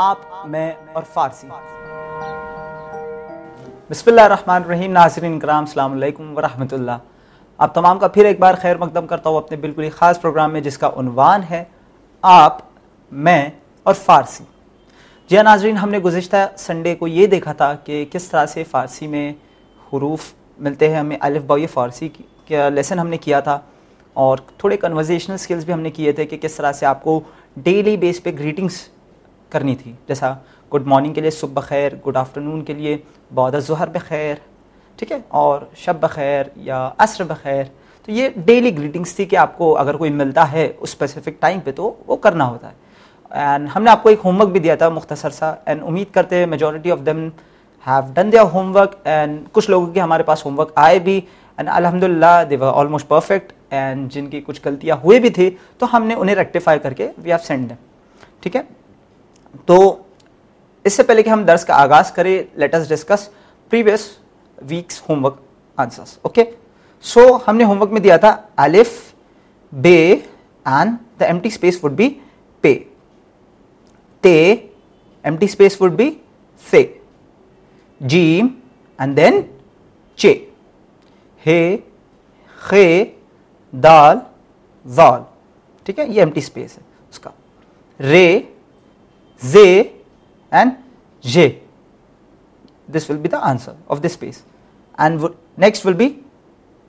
آپ، میں اور فارسی۔ بسم اللہ الرحمن الرحیم، ناظرین کرام، السلام علیکم ورحمۃ اللہ۔ آپ تمام کا پھر ایک بار خیر مقدم کرتا ہوں اپنے بالکل ہی خاص پروگرام میں، جس کا عنوان ہے آپ، میں اور فارسی۔ جی ہاں ناظرین، ہم نے گزشتہ سنڈے کو یہ دیکھا تھا کہ کس طرح سے فارسی میں حروف ملتے ہیں، ہمیں الف بائی فارسی کا لیسن ہم نے کیا تھا۔ اور تھوڑے کنورزیشنل سکلز بھی ہم نے کیے تھے کہ کس طرح سے آپ کو ڈیلی بیس پہ گریٹنگس کرنی تھی۔ جیسا گڈ مارننگ کے لیے صبح بخیر، گڈ آفٹر کے لیے بعد ظہر بخیر، ٹھیک ہے؟ اور شب بخیر یا عصر بخیر۔ تو یہ ڈیلی گریٹنگس تھی کہ آپ کو اگر کوئی ملتا ہے اس اسپیسیفک ٹائم پہ تو وہ کرنا ہوتا ہے۔ اینڈ ہم نے آپ کو ایک ہوم ورک بھی دیا تھا مختصر سا۔ اینڈ امید کرتے ہیں majority of them have done their homework and کچھ لوگوں کے ہمارے پاس ہوم ورک آئے بھی۔ اینڈ الحمد للہ دے آلموسٹ پرفیکٹ اینڈ جن کی کچھ غلطیاں ہوئے بھی تھی تو ہم نے انہیں ریکٹیفائی کر کے وی ہیو سینڈ ٹھیک ہے؟ تو اس سے پہلے کہ ہم درس کا آغاز کریں let's discuss previous week's homework answers okay so ہم نے ہوم ورک میں دیا تھا الف بے and the empty space would be پے۔ تے M T space would be فے۔ جیم اینڈ دین چے۔ ہے، خے، دال، وال۔ ٹھیک ہے؟ یہ ایم ٹی اسپیس ہے اس کا۔ رے زے and J this will be the answer of this space and next will be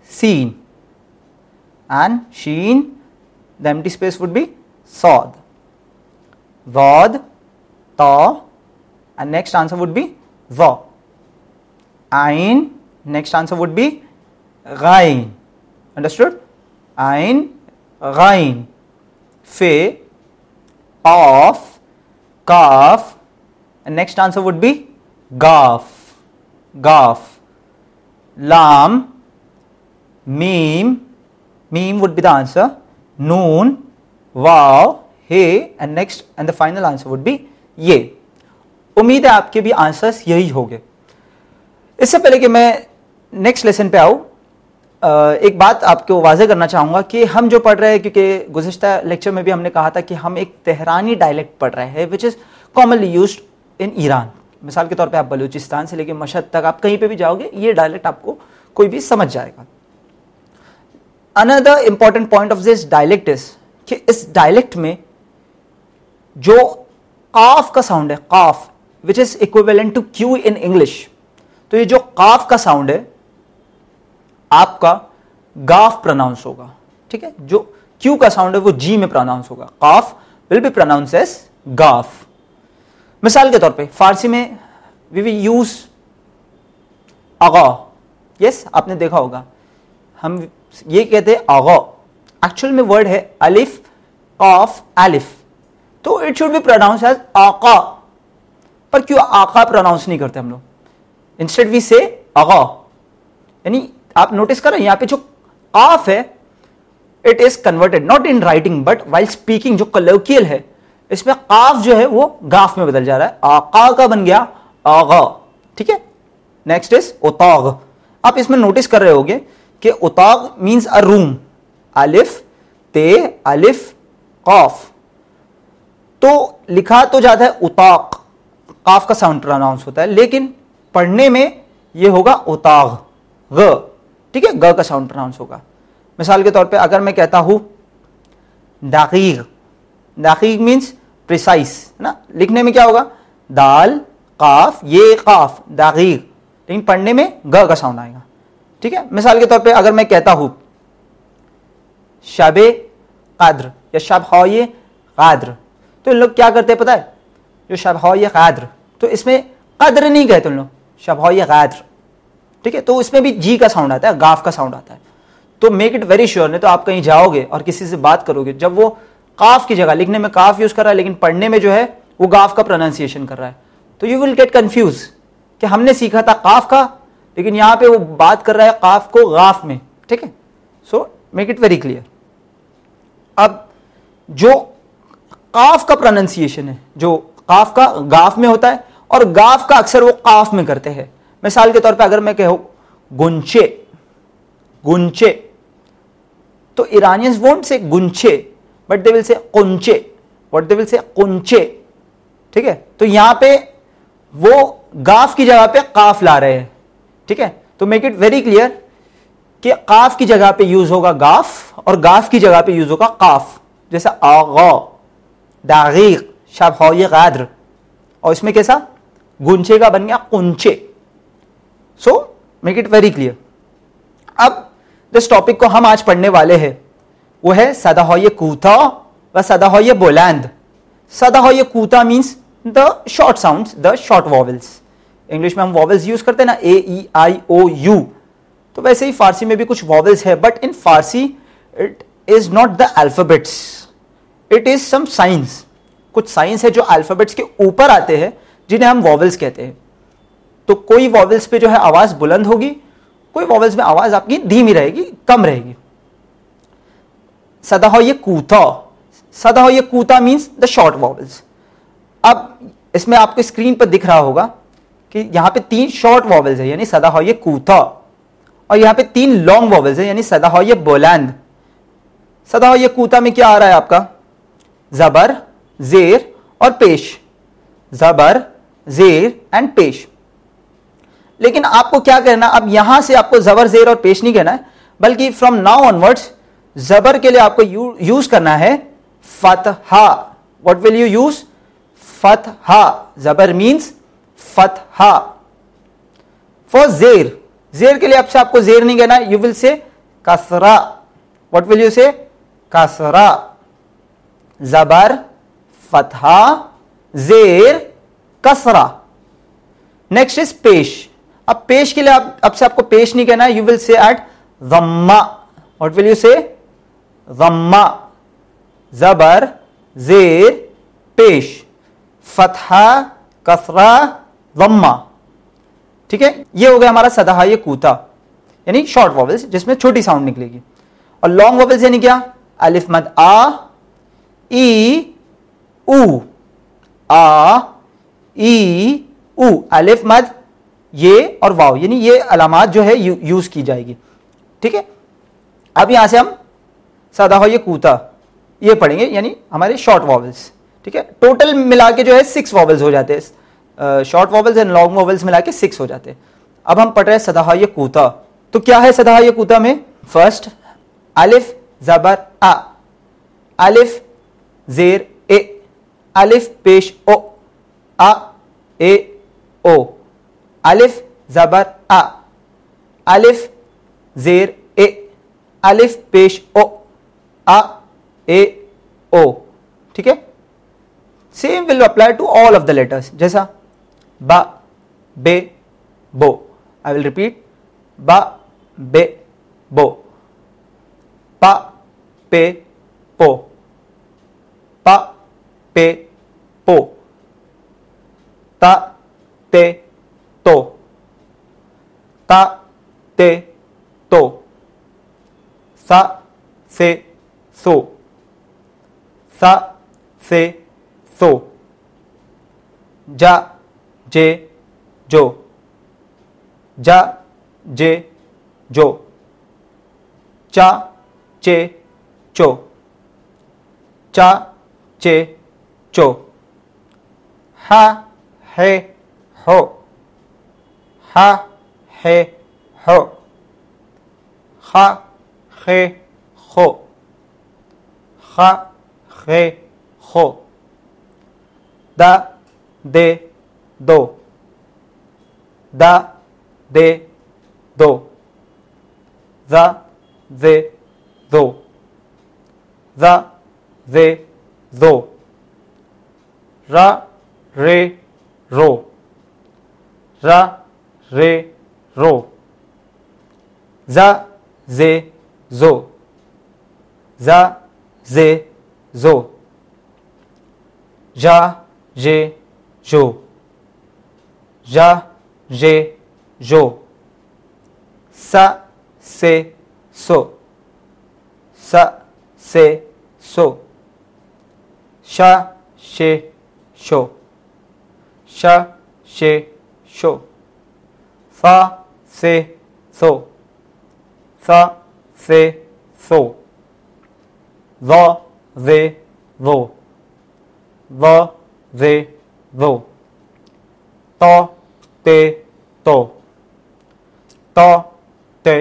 scene and شین the empty space would be سود واد تا and next answer would be و آئین نیکسٹ آنسر وڈ بی غائن انڈرسٹوڈ آئین غائن فے آف کاف نیکسٹ آنسر وڈ بی گاف گاف لام میم میم وڈ بی دا آنسر نون واؤ ہے and next and the final answer would be یہ امید ہے آپ کے بھی آنسرس یہی ہوگے۔ اس سے پہلے کہ میں نیکسٹ لیسن پہ آؤں ایک بات آپ کو واضح کرنا چاہوں گا کہ ہم جو پڑھ رہے ہیں، کیونکہ گزشتہ لیکچر میں بھی ہم نے کہا تھا کہ ہم ایک تہرانی ڈائلیکٹ پڑھ رہے ہیں which is commonly used in Iran مثال کے طور پہ آپ بلوچستان سے لے کے مشہد تک آپ کہیں پہ بھی جاؤ گے، یہ ڈائلیکٹ آپ کو کوئی بھی سمجھ جائے گا۔ اندر important point of this dialect is کہ اس ڈائلیکٹ میں جو قاف کا ساؤنڈ ہے، قاف which is equivalent to Q in English تو یہ جو قاف کا ساؤنڈ ہے، آپ کا گاف پروناؤنس ہوگا۔ ٹھیک ہے؟ جو کیو کا ساؤنڈ ہے، وہ جی میں پروناؤنس ہوگا۔ قاف ول بی پروناؤنس ایس گاف۔ مثال کے طور پہ، فارسی میں وی وی یوز اغا۔ یس آپ نے دیکھا ہوگا۔ ہم یہ کہتے ہیں اغا۔ ایکچوئل میں ورڈ ہے الف، قاف، الف۔ تو it should be pronounce as آقا پر کیوں آقا پروناؤنس نہیں کرتے ہم لوگ؟ انسٹیڈ وی سے اغا۔ یعنی آپ نوٹس کریں، یہاں پہ جو قاف ہے it is converted not in writing but while speaking جو کلوکیل ہے اس میں قاف جو ہے وہ گاف میں بدل جا رہا ہے. آقا کا بن گیا. آغا ٹھیک ہے؟ نیکسٹ از اتاغ آپ اس میں نوٹس کر رہے ہوگے کہ اتاغ مینس ا روم الف تے الف، قاف. تو لکھا تو جاتا ہے اتاق قاف کا ساؤنڈ پروناؤنس ہوتا ہے. لیکن پڑھنے میں یہ ہوگا اتاغ غ. ٹھیک ہے؟ گ کا ساؤنڈ پروناؤنس ہوگا. مثال کے طور پہ اگر میں کہتا ہوں داغیغ داغیغ مینس پریسائز نا لکھنے میں کیا ہوگا دال قاف یہ قاف داغیغ لیکن پڑھنے میں گ کا ساؤنڈ آئے گا ٹھیک ہے مثال کے طور پہ اگر میں کہتا ہوں شب قدر یا شب ہوئے قادر تو ان لوگ کیا کرتے پتا ہے جو شب ہوئے قادر تو اس میں قدر نہیں کہتے ان لوگ شب ہوئے قادر ٹھیک ہے تو اس میں بھی جی کا ساؤنڈ آتا ہے گاف کا ساؤنڈ آتا ہے تو میک اٹ ویری شیور نہیں تو آپ کہیں جاؤ گے اور کسی سے بات کرو گے جب وہ کاف کی جگہ، لکھنے میں کاف یوز کر رہا ہے، لیکن پڑھنے میں جو ہے، وہ گاف کا پروننسیشن کر رہا ہے۔ تو یو ول گیٹ کنفیوز کہ ہم نے سیکھا تھا کاف کا، لیکن یہاں پہ وہ بات کر رہا ہے کاف کو غاف میں، ٹھیک ہے؟ So make it very clear اب جو کاف کا پروننسیشن ہے، جو کاف کا گاف میں ہوتا ہے، اور گاف کا اکثر وہ کاف میں کرتے ہیں۔ مثال کے طور پہ اگر میں کہوں، گنچے گنچے۔ تو ایرانیز وونٹ سے گنچے۔ بٹ دے ول سے کنچے وٹ دے ول سے کنچے ٹھیک ہے؟ تو یہاں پہ وہ گاف کی جگہ پہ قاف لا رہے ہیں۔ ٹھیک ہے؟ تو میک اٹ ویری کلیئر کہ قاف کی جگہ پہ یوز ہوگا گاف اور گاف کی جگہ پہ یوز ہوگا قاف۔ جیسا آغا، داغیق شب غادر اور اس میں کیسا؟ گنچے کا بن گیا کنچے so make it very clear اب جس ٹاپک کو ہم آج پڑھنے والے ہیں۔ وہ ہے سدا ہو کوتا و سدا ہو بولند سدا ہو کوتا means the short sound the short vowels English میں ہم واولس یوز کرتے ہیں نا اے ای آئی او یو تو ویسے ہی فارسی میں بھی کچھ واولس ہے but in Farsi it is not the alphabets it is some signs کچھ سائنس ہے جو الفابیٹس کے اوپر آتے ہیں، جنہیں ہم واولس کہتے ہیں. تو کوئی واولس پہ جو ہے آواز بلند ہوگی، کوئی واولس میں آواز آپ کی دھیمی رہے گی، کم رہے گی. سدا یہ کوتا. سدا یہ کوتا مینس دا شارٹ واولس اب اس میں آپ کو اسکرین پر دکھ رہا ہوگا کہ یہاں پہ تین شارٹ واولز ہے یعنی سدا ہو کوتا. اور یہاں پہ تین لانگ واولز ہے یعنی سدا ہو بولند کوتا میں کیا آ رہا ہے آپ کا؟ زبر، زیر اور پیش. زبر، زیر اینڈ پیش. لیکن آپ کو کیا کہنا اب یہاں سے آپ کو زبر، زیر اور پیش نہیں کہنا ہے، بلکہ فرام ناؤ آن ورڈ زبر کے لیے آپ کو یوز کرنا ہے فتح واٹ ول یو یوز فتح زبر مینس فتح فور زیر. زیر کے لیے آپ سے آپ کو زیر نہیں کہنا یو ول سے کسرا واٹ ول یو سے کسرا زبر فتح زیر کسرا نیکسٹ از پیش. اب پیش کے لیے اب سے آپ کو پیش نہیں کہنا یو ول سی ایٹ غما واٹ ول یو سے غما زبر، زیر، پیش. فتح کسرا غما ٹھیک ہے؟ یہ ہو گیا ہمارا سدا یہ کوتا. یعنی شارٹ واولس جس میں چھوٹی ساؤنڈ نکلے گی. اور لانگ واولس یعنی کیا؟ الف مد، آ، ای، او. آ، ای، او. الف مد، یہ اور واؤ یعنی یہ علامات جو ہے یوز کی جائے گی. ٹھیک ہے؟ اب یہاں سے ہم سادہ ہو یہ کوتا، یہ پڑھیں گے یعنی ہمارے شارٹ واولس ٹھیک ہے؟ ٹوٹل ملا کے جو ہے سکس واولس ہو جاتے ہیں۔ Short vowels and long vowels ملا کے سکس ہو جاتے ہیں۔ اب ہم پڑھ رہے ہیں سدا یہ کوتا۔ تو کیا ہے سدا یہ کوتا میں؟ فرسٹ الف، زبر، آ۔ الف، زیر، اے۔ الف، پیش، او۔ آ، اے، او۔ الف، زبر ا الف، زیر، اے۔ الف، پیش، او۔ اے او ٹھیک ہے؟ Same will apply to all of the letters جیسا با، بے، بو. آئی ول ریپیٹ با، بے، بو. پا، پے، پو. پا، پے، پو. تا، تے، تو. تا، تے، تو. سا، سے سو۔ سا، سے، سو۔ جا، جے، جو۔ جا، جے، جو۔ چا، چے، چو۔ چا، چے، چو۔ ہا، ہے، ہو۔ ہا، ہے، ہو۔ خا، خے، خو۔ خا خے خو دا دے دو دا دے دو ذا زے دو ذا زے دو را رے رو را رے رو زا زے زو زا زے زو۔ جا جے جو۔ جا جے جو۔ سا سے سو۔ سا سے سو۔ شا شے شو۔ شا شے شو۔ فا سے سو۔ سا سے سو۔ وا وے وہ وا وے ذو تو تے تو تو تے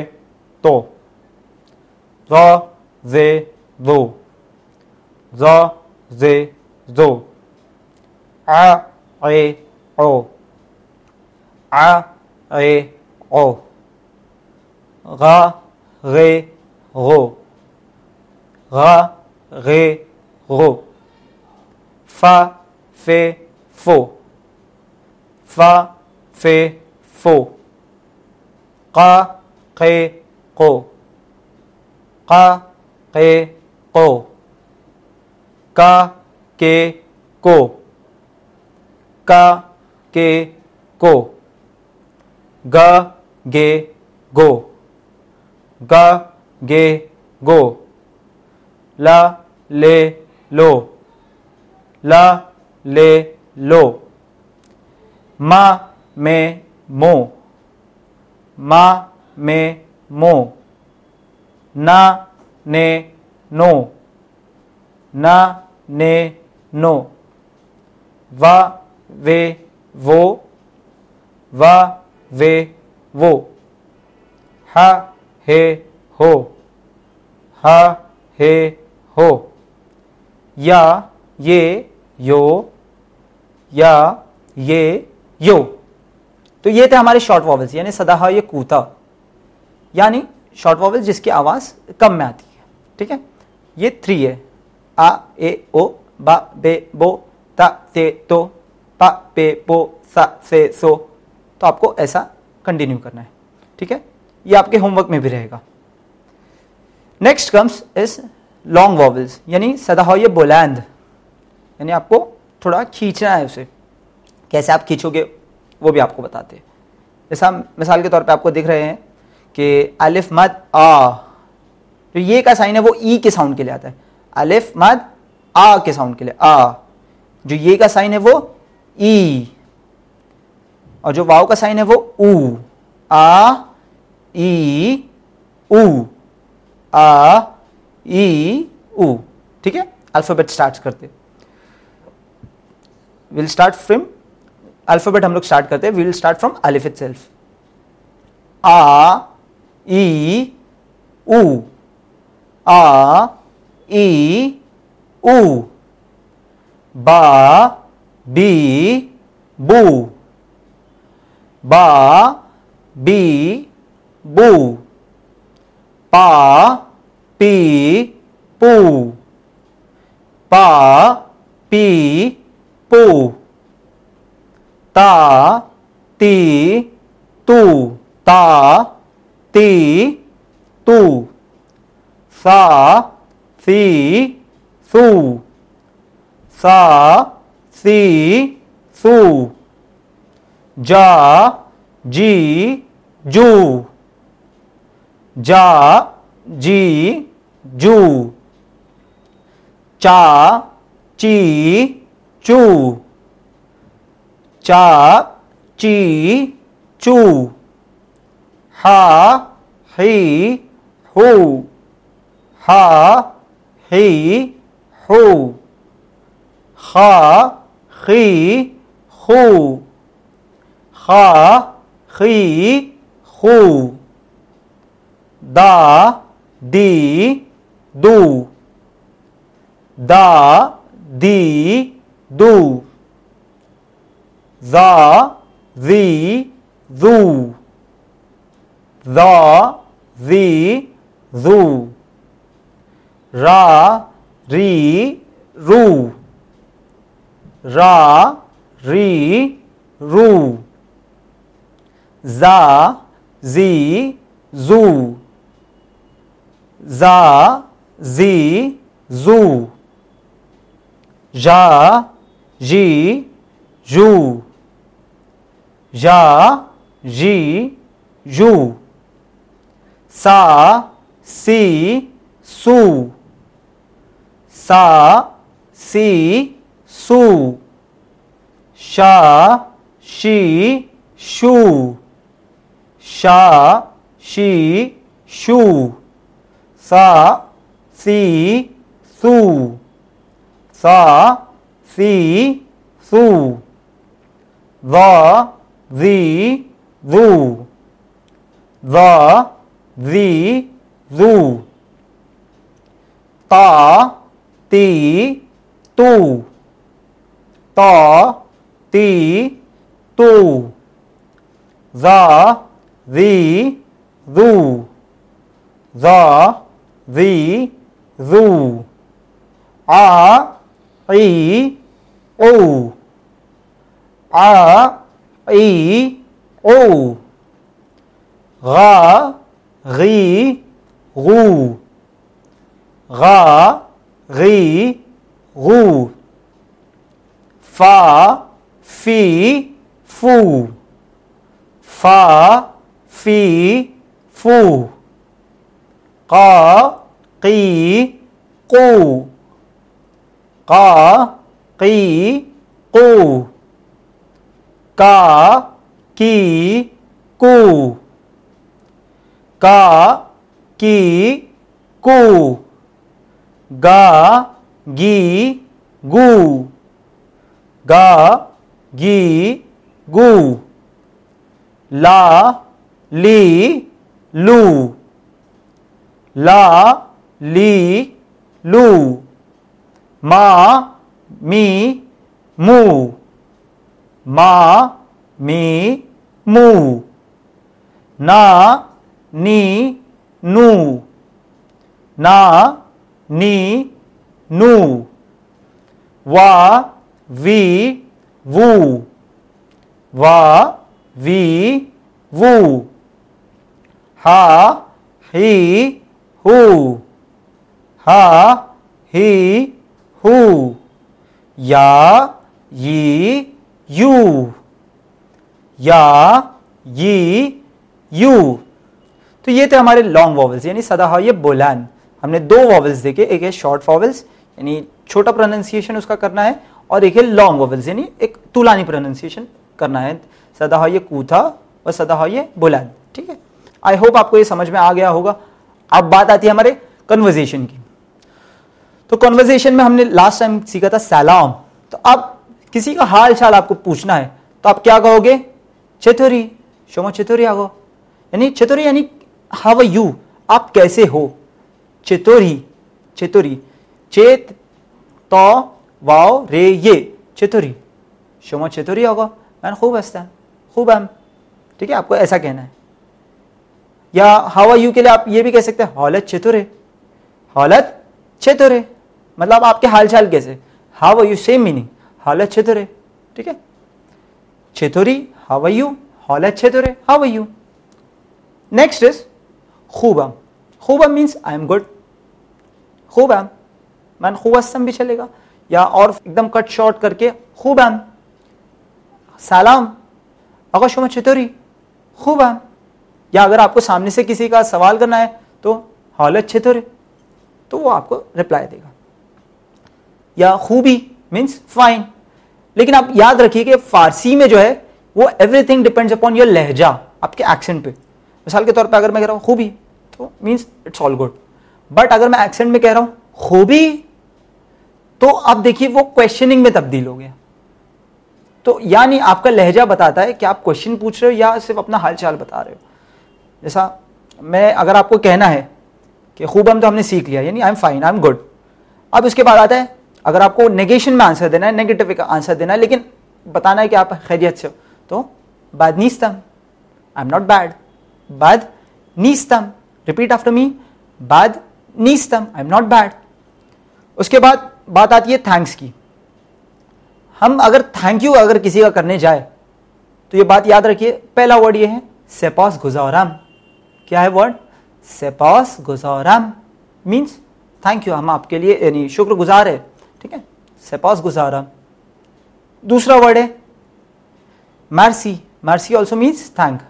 تو ذا زے ذو ذا زے ذو ع عے او ع عے او غا غے غو غا غے غو فا، فے، فو. فا، فے، فو. قا، قے، قو. قا، قے، قو. کا، کے، کو. کا، کے، کو. گا گے، گو. گا گے، گو. لا، لے، لو. لا، لے، لو. ما میں مو. ما میں مو. نا، نے، نو. نا، نے، نو. وا، وے وہ وا، وے وہ ہا، ہے، ہو. ہا، ہے ہو۔ یا یہ یو یا یہ یو۔ تو یہ تھے ہمارے شارٹ واولز یعنی سدا یہ کوتا۔ یعنی شارٹ واول جس کی آواز کم میں آتی ہے۔ ٹھیک ہے؟ یہ تھری ہے۔ آ، اے، او، با، بے، بو، تا، تے، تو، پا، پے، پو، سا، سے، سو۔ تو آپ کو ایسا کنٹینیو کرنا ہے۔ ٹھیک ہے؟ یہ آپ کے ہوم ورک میں بھی رہے گا۔ Next comes is long vowels یعنی سدا ہو یہ بولینڈ یعنی آپ کو تھوڑا کھینچنا ہے اسے. کیسے آپ کھینچو گے وہ بھی آپ کو بتاتے ہیں. جیسا مثال کے طور پہ آپ کو دیکھ رہے ہیں کہ الف مد آ. جو یہ کا سائن ہے، وہ ای کے ساؤنڈ کے لیے آتا ہے. الف مد آ کے ساؤنڈ کے لیے، آ. جو یہ کا سائن ہے، وہ ای. اور جو واؤ کا سائن ہے، وہ او. آ، ای، او. آ ای، او. ٹھیک ہے؟ الفابیٹ اسٹارٹ کرتے. ول اسٹارٹ فرم الفابیٹ ہم لوگ اسٹارٹ کرتے. ول اسٹارٹ فرام الف اٹ سیلف آ، ای، او. آ، ای، او. با، بی، بو. با، بی، بو. پا پی پو پا پی پو تا تی تو تا تی تو سا سی سو سا سی سو جا جی جو جا جی جو چا چی چو چا چی چو ہا ہی ہو ہا ہی ہو خا خی خو خا خی خو دا دی دو۔ دا، دی، دو۔ ذا ذی ذو ذا ذی ذو را، ری، رو۔ را، ری، رو۔ زا، زی، زو۔ زا زی زو جا جی جو جا جی جو سا سی سو سا سی سو شا شی شو شا شی شو سا سی سو سا سی سو ذا ذی ذو ذا ذی ذو تا تی تو تا تی تو ذا ذی ذو ذا ذی ذو. آ، ای، او. آ، ای، او. غا، غی، غو. غا، غی، غو. فا، فی، فو. فا، فی، فو. قا قی قو قا قی قو کا کی کو کا کی کو گا گی گو گا گی گو لا لی لو لا لی لو ما می مو ما می مو نا نی نو نا نی نو وا وی وو وا وی وو ہا ہی ہو ہا ہی، ہو، یا، یی، یو، یا، یی، یو۔ تو یہ تھے ہمارے لانگ واولس یعنی سدا یہ بولان ہم نے دو واولس دیکھے، ایک ہے شارٹ واولس یعنی چھوٹا پروننسیشن اس کا کرنا ہے، اور ایک ہے لانگ واولس یعنی ایک طولانی پروننسیشن کرنا ہے۔ سدا یہ کو تھا اور سدا یہ بولان ٹھیک ہے۔ آئی ہوپ آپ کو یہ سمجھ میں آ گیا ہوگا۔ اب بات آتی ہے ہمارے کنورزیشن کی۔ تو کنورزیشن میں ہم نے لاسٹ ٹائم سیکھا تھا سلام۔ تو اب کسی کا حال چال آپ کو پوچھنا ہے، تو آپ کیا کہو گے؟ چتوری شوما چتوری آگو۔ یعنی چتوری یعنی ہاو یو آپ کیسے ہو؟ چتوری چتوری چیت تو واؤ، رے، یہ۔ چتوری شوما چتوری آگو۔ میں خوب ہستا خوب ہم۔ ٹھیک ہے، آپ کو ایسا کہنا ہے۔ یا ہوا یو کے لیے آپ یہ بھی کہہ سکتے ہیں، حالت چتورے حالت چتورے مطلب آپ کے حال چال کیسے؟ ہاو یو سیم میننگ حالت چتورے ٹھیک ہے؟ چتوری ہاو یو حالت چتورے ہاو یو نیکسٹ از خوبم. خوبم مینس آئی ایم گڈ خوبم. من خوب استم بھی چلے گا. یا اور ایک دم کٹ شارٹ کر کے خوبم. سلام. اگر شما چطوری خوبم. یا اگر آپ کو سامنے سے کسی کا سوال کرنا ہے تو حالت چطور تو وہ آپ کو رپلائی دے گا. یا خوبی مینس فائن لیکن آپ یاد رکھیے کہ فارسی میں جو ہے وہ everything depend upon your لہجہ آپ کے ایکسنٹ پہ۔ مثال کے طور پہ اگر میں کہہ رہا ہوں خوبی، تو means it's all good but اگر میں ایکسنٹ میں کہہ رہا ہوں خوبی، تو اب دیکھیے وہ کوشچننگ میں تبدیل ہو گیا۔ تو یعنی آپ کا لہجہ بتاتا ہے کہ آپ کوشچن پوچھ رہے ہو یا صرف اپنا حال چال بتا رہے ہو۔ جیسا میں اگر آپ کو کہنا ہے کہ خوب ہم تو ہم نے سیکھ لیا یعنی I am fine I am good اب اس کے بعد آتا ہے اگر آپ کو نیگیشن میں آنسر دینا ہے نیگیٹو کا آنسر دینا ہے، لیکن بتانا ہے کہ آپ خیریت سے ہو، تو باد نیستم آئی ایم ناٹ بیڈ باد نیستم ریپیٹ آفٹر می باد نیستم آئی ایم ناٹ بیڈ اس کے بعد بات آتی ہے تھینکس کی۔ ہم اگر تھینک یو اگر کسی کا کرنے جائے، تو یہ بات یاد رکھیے، پہلا ورڈ یہ ہے سیپاس گزارم۔ کیا ہے ورڈ سیپاس گزارم۔ مینس تھینک یو ہم آپ کے لیے یعنی شکر گزار ہے ٹھیک ہے؟ سیپاس گزارم دوسرا ورڈ ہے مارسی مارسی also means thank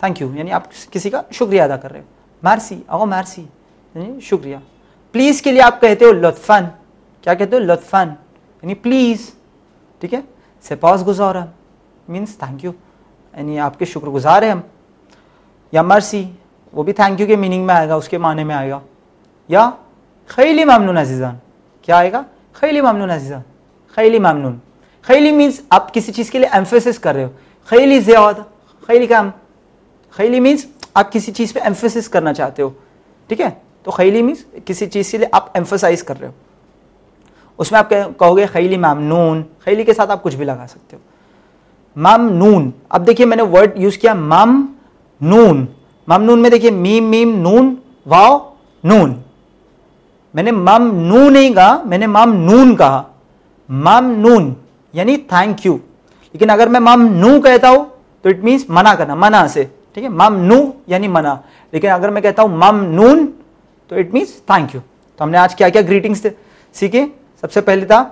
thank you یعنی آپ کسی کا شکریہ ادا کر رہے ہو۔ مارسی او مارسی یعنی شکریہ۔ پلیز کے لیے آپ کہتے ہو لطفن کیا کہتے ہو؟ لطفن یعنی پلیز ٹھیک ہے؟ سپاس گزارم مینس تھینک یو یعنی آپ کے شکر گزار ہیں ہم۔ یا مرسی وہ بھی تھینک یو کے میننگ میں آئے گا، اس کے معنی میں آئے گا۔ یا خیلی ممنون عزیزان، کیا آئے گا؟ خیلی ممنون عزیزان خیلی ممنون. خیلی مینس آپ کسی چیز کے لیے ایمفیسس کر رہے ہو. خیلی زیادہ خیلی کام خیلی مینس آپ کسی چیز پہ ایمفیسس کرنا چاہتے ہو. ٹھیک ہے؟ تو خیلی مینس کسی چیز کے لیے آپ ایمفسائز کر رہے ہو. اس میں آپ کہو گے خیلی ممنون. خیلی کے ساتھ آپ کچھ بھی لگا سکتے ہو. مم نون اب دیکھیے میں نے ورڈ یوز کیا مم نون مم نون میں دیکھیے میم میم، نون، واؤ، نون. میں نے مم نو نہیں کہا، میں نے مم نون کہا۔ مم نون یعنی تھینک یو لیکن اگر میں مم نو کہتا ہوں، تو اٹ مینس منع کرنا، منع سے، ٹھیک ہے؟ مم نو یعنی منع۔ لیکن اگر میں کہتا ہوں مم نون، تو اٹ مینس تھینک یو تو ہم نے آج کیا کیا؟ گریٹنگس سیکھے سب سے پہلے تھا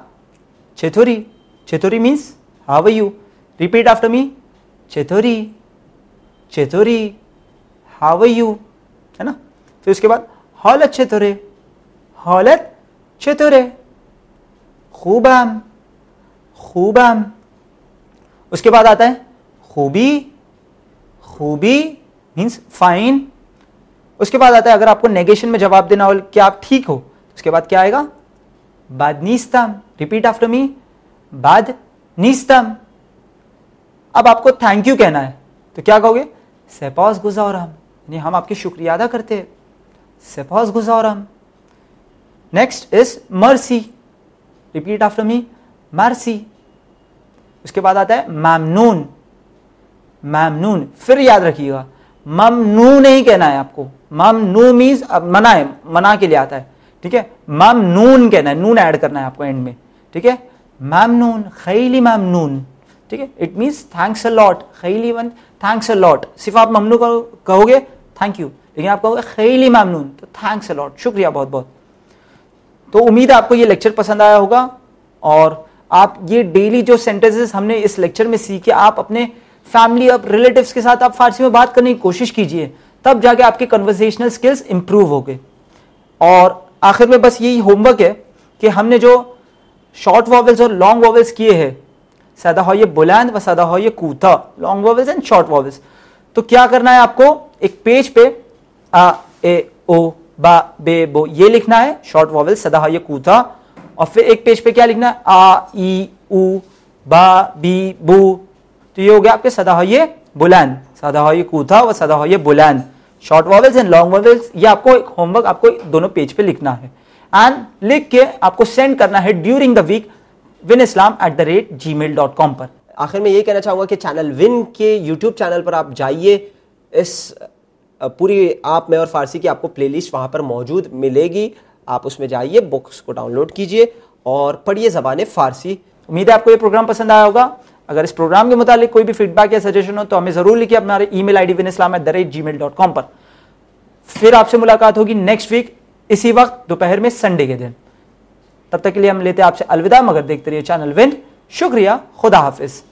چیتھوری چیتھوری means how you repeat after me چیتھوری چیتھوری ہاو یو ہے نا؟ پھر اس کے بعد ہالت چیتھورے ہالت چیتھورے خوبام خوبام اس کے بعد آتا ہے خوبی. خوبی مینس فائن اس کے بعد آتا ہے اگر آپ کو نیگیشن میں جواب دینا ہو کہ آپ ٹھیک ہو، اس کے بعد کیا آئے گا؟ باد نیستم ریپیٹ آفٹر می باد نیستم اب آپ کو تھینک یو کہنا ہے، تو کیا کہو گے؟ سپاس گزارم. یعنی ہم آپ کی شکریہ ادا کرتے ہیں. سپاس گزارم. نیکسٹ از مرسی ریپیٹ آفٹر می مرسی اس کے بعد آتا ہے ممنون. ممنون. پھر یاد رکھیے گا. ممنو نہیں کہنا ہے آپ کو. ممنو مینس منع ہے. منع کے لیے آتا ہے. ٹھیک ہے؟ ممنون کہنا ہے. نون ایڈ کرنا ہے آپ کو اینڈ میں. ٹھیک ہے؟ ممنون. خیلی ممنون. ٹھیک ہے؟ It means thanks a lot خیلی ون تھینکس اے لاٹ صرف آپ ممنو کہو گے تھینک یو لیکن آپ کہو گے خیلی ممنون. تو تھینکس اے لاٹ شکریہ بہت بہت. تو امید ہے آپ کو یہ لیکچر پسند آیا ہوگا اور آپ یہ ڈیلی جو سینٹینس ہم نے اس لیکچر میں سیکھے، آپ اپنے فیملی اب ریلیٹوس کے ساتھ آپ فارسی میں بات کرنے کی کوشش کیجیے، تب جا کے آپ کے کنورزیشنل سکلز امپروو ہو گئے اور آخر میں بس یہی ہوم ورک ہے کہ ہم نے جو شارٹ واولز اور لانگ واولز کیے ہیں، سادہ ہو یہ بلند و سادہ ہو یہ کوتا long vowels and short vowels تو کیا کرنا ہے آپ کو؟ ایک پیج پہ، آ، اے، او با، بے، بو، یہ لکھنا ہے شارٹ واول سدا ہو یہ کوتا. اور پھر ایک پیج پہ کیا لکھنا ہے؟ آ، ای، او، با، بی، بو. تو یہ ہو گیا آپ کے سدا ہو یہ بلند. سدا ہو یہ کوتا و سدا ہو یہ بلند. Short vowels and long vowels یہ آپ کو ایک ہوم ورک آپ کو دونوں پیج پہ لکھنا ہے. اینڈ لکھ کے آپ کو سینڈ کرنا ہے during the week one Islam at the rate Gmail dot com پر. آخر میں یہ کہنا چاہوں گا کہ چینل ون کے یوٹیوب چینل پر آپ جائیے. اس پوری آپ میں اور فارسی کی آپ کو پلے لسٹ وہاں پر موجود ملے گی۔ آپ اس میں جائیے بکس کو ڈاؤن لوڈ کیجیے اور پڑھیے زبان فارسی۔ امید ہے آپ کو یہ پروگرام پسند آیا ہوگا۔ اگر اس پروگرام کے متعلق کوئی بھی فیڈ بیک یا سجیشن ہو تو ہمیں ضرور لکھیے ہمارے email ID one Islam at the rate Gmail dot com پر۔ پھر آپ سے ملاقات ہوگی نیکسٹ ویک اسی وقت دوپہر میں سنڈے کے دن۔ تب تک کے لیے ہم لیتے آپ سے الوداع، مگر دیکھتے رہیے چینل ون شکریہ، خدا حافظ۔